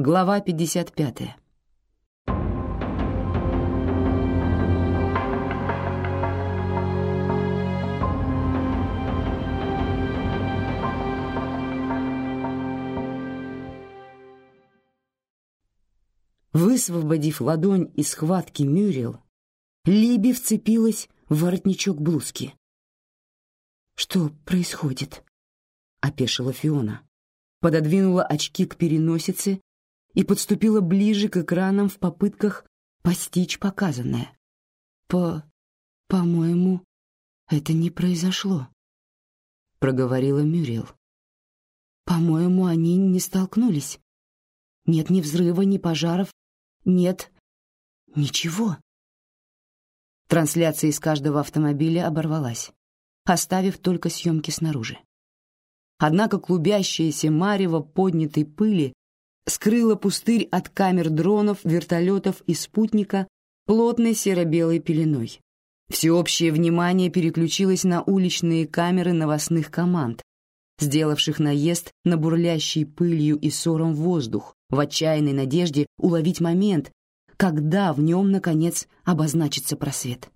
Глава 55. Высвободив ладонь из схватки Мюрил, Либи вцепилась в воротничок блузки. «Что происходит?» — опешила Фиона. Пододвинула очки к переносице и подступила ближе к экранам в попытках постичь показанное. «По... по-моему, это не произошло», — проговорила Мюрил. «По-моему, они не столкнулись. Нет ни взрыва, ни пожаров, нет ничего». Трансляция из каждого автомобиля оборвалась, оставив только съемки снаружи. Однако клубящаяся марево поднятой пыли скрыла пустырь от камер дронов, вертолетов и спутника плотной серо-белой пеленой. Всеобщее внимание переключилось на уличные камеры новостных команд, сделавших наезд на бурлящий пылью и ссором воздух в отчаянной надежде уловить момент, когда в нем, наконец, обозначится просвет.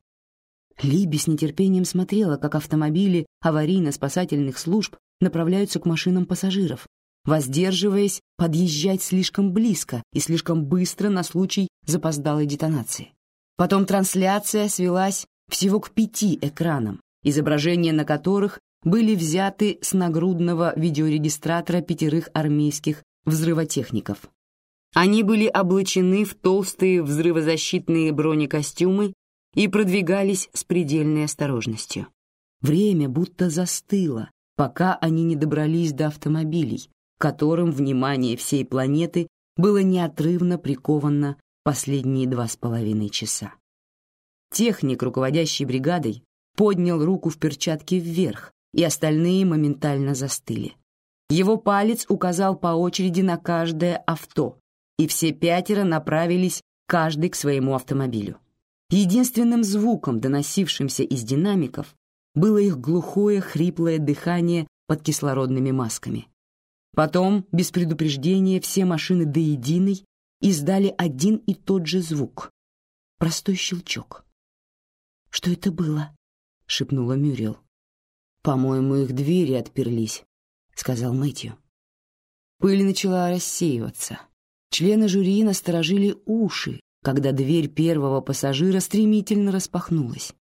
Либи с нетерпением смотрела, как автомобили аварийно-спасательных служб направляются к машинам пассажиров, воздерживаясь подъезжать слишком близко и слишком быстро на случай запоздалой детонации. Потом трансляция свелась всего к пяти экранам, изображения на которых были взяты с нагрудного видеорегистратора пятерых армейских взрывотехников. Они были облачены в толстые взрывозащитные бронекостюмы и продвигались с предельной осторожностью. Время будто застыло, пока они не добрались до автомобилей, которым внимание всей планеты было неотрывно приковано последние два с половиной часа. Техник, руководящий бригадой, поднял руку в перчатке вверх, и остальные моментально застыли. Его палец указал по очереди на каждое авто, и все пятеро направились каждый к своему автомобилю. Единственным звуком, доносившимся из динамиков, было их глухое хриплое дыхание под кислородными масками. Потом, без предупреждения, все машины до единой издали один и тот же звук. Простой щелчок. «Что это было?» — шепнула Мюрил. «По-моему, их двери отперлись», — сказал Мэтью. Пыль начала рассеиваться. Члены жюри насторожили уши, когда дверь первого пассажира стремительно распахнулась.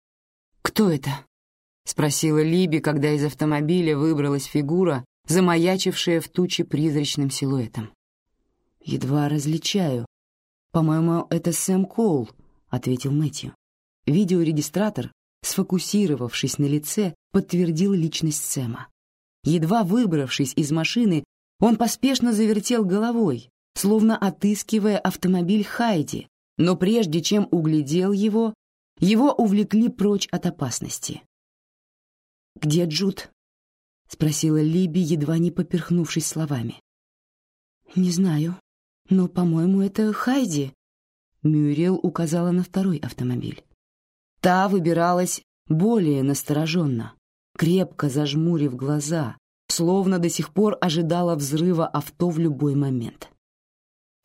«Кто это?» — спросила Либи, когда из автомобиля выбралась фигура, замаячившая в туче призрачным силуэтом. «Едва различаю. По-моему, это Сэм Коул», — ответил Мэтью. Видеорегистратор, сфокусировавшись на лице, подтвердил личность Сэма. Едва выбравшись из машины, он поспешно завертел головой, словно отыскивая автомобиль Хайди, но прежде чем углядел его, его увлекли прочь от опасности. «Где Джуд?» — спросила Либи, едва не поперхнувшись словами. «Не знаю, но, по-моему, это Хайди», — Мюрриел указала на второй автомобиль. Та выбиралась более настороженно, крепко зажмурив глаза, словно до сих пор ожидала взрыва авто в любой момент.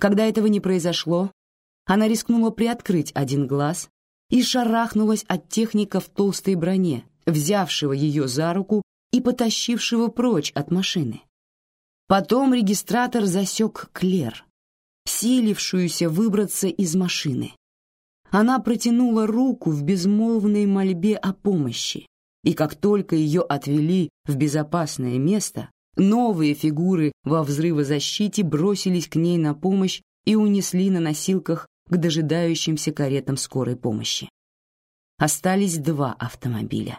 Когда этого не произошло, она рискнула приоткрыть один глаз и шарахнулась от техника в толстой броне, взявшего ее за руку и потащившего прочь от машины. Потом регистратор засек Клер, силившуюся выбраться из машины. Она протянула руку в безмолвной мольбе о помощи, и как только ее отвели в безопасное место, новые фигуры во взрывозащите бросились к ней на помощь и унесли на носилках к дожидающимся каретам скорой помощи. Остались два автомобиля.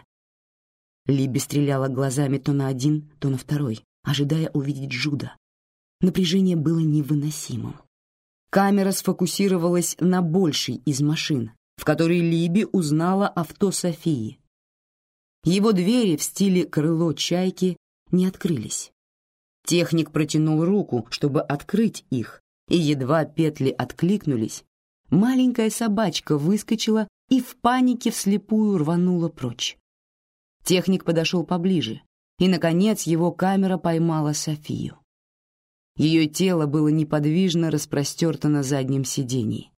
Либи стреляла глазами то на один, то на второй, ожидая увидеть Джуда. Напряжение было невыносимым. Камера сфокусировалась на большей из машин, в которой Либи узнала авто Софии. Его двери в стиле крыло чайки не открылись. Техник протянул руку, чтобы открыть их, и едва петли откликнулись, маленькая собачка выскочила и в панике вслепую рванула прочь. Техник подошел поближе, и, наконец, его камера поймала Софию. Ее тело было неподвижно распростерто на заднем сидении.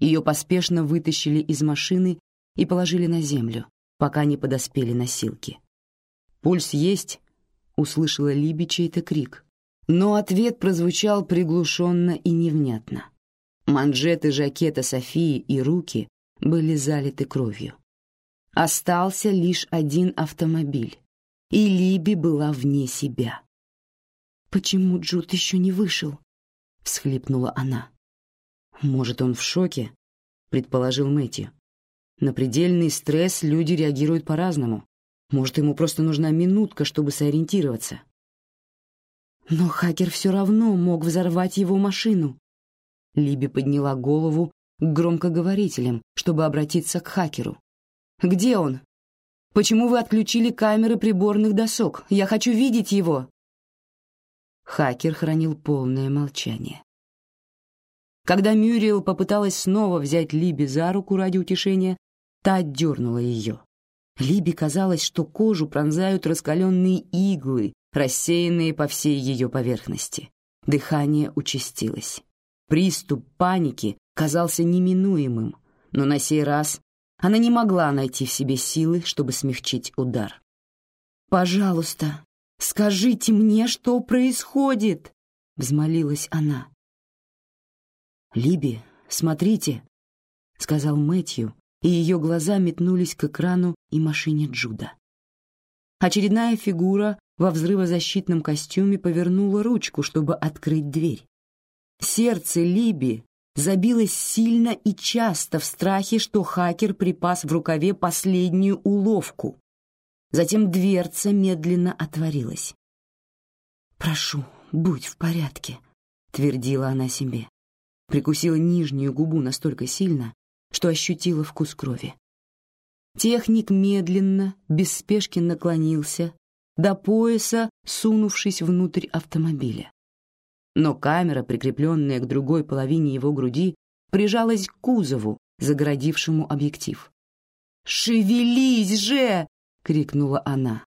Ее поспешно вытащили из машины и положили на землю, пока не подоспели носилки. «Пульс есть?» — услышала Либи чей-то крик. Но ответ прозвучал приглушенно и невнятно. Манжеты жакета Софии и руки были залиты кровью. Остался лишь один автомобиль, и Либи была вне себя. «Почему Джуд еще не вышел?» — всхлипнула она. «Может, он в шоке?» — предположил Мэтью. «На предельный стресс люди реагируют по-разному. Может, ему просто нужна минутка, чтобы сориентироваться». «Но хакер все равно мог взорвать его машину». Либи подняла голову к громкоговорителям, чтобы обратиться к хакеру. «Где он? Почему вы отключили камеры приборных досок? Я хочу видеть его!» Хакер хранил полное молчание. Когда Мюриел попыталась снова взять Либи за руку ради утешения, та отдернула ее. Либи казалось, что кожу пронзают раскаленные иглы, рассеянные по всей ее поверхности. Дыхание участилось. Приступ паники казался неминуемым, но на сей раз она не могла найти в себе силы, чтобы смягчить удар. «Пожалуйста, скажите мне, что происходит!» — взмолилась она. «Либи, смотрите!» — сказал Мэтью, и ее глаза метнулись к экрану и машине Джуда. Очередная фигура во взрывозащитном костюме повернула ручку, чтобы открыть дверь. Сердце Либи забилось сильно и часто в страхе, что хакер припас в рукаве последнюю уловку. Затем дверца медленно отворилась. «Прошу, будь в порядке», — твердила она себе. Прикусила нижнюю губу настолько сильно, что ощутила вкус крови. Техник медленно, без спешки наклонился, до пояса сунувшись внутрь автомобиля. Но камера, прикрепленная к другой половине его груди, прижалась к кузову, загородившему объектив. «Шевелись же!» — крикнула она.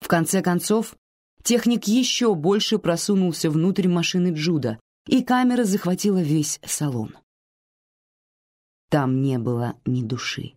В конце концов, техник еще больше просунулся внутрь машины Джуда, и камера захватила весь салон. Там не было ни души.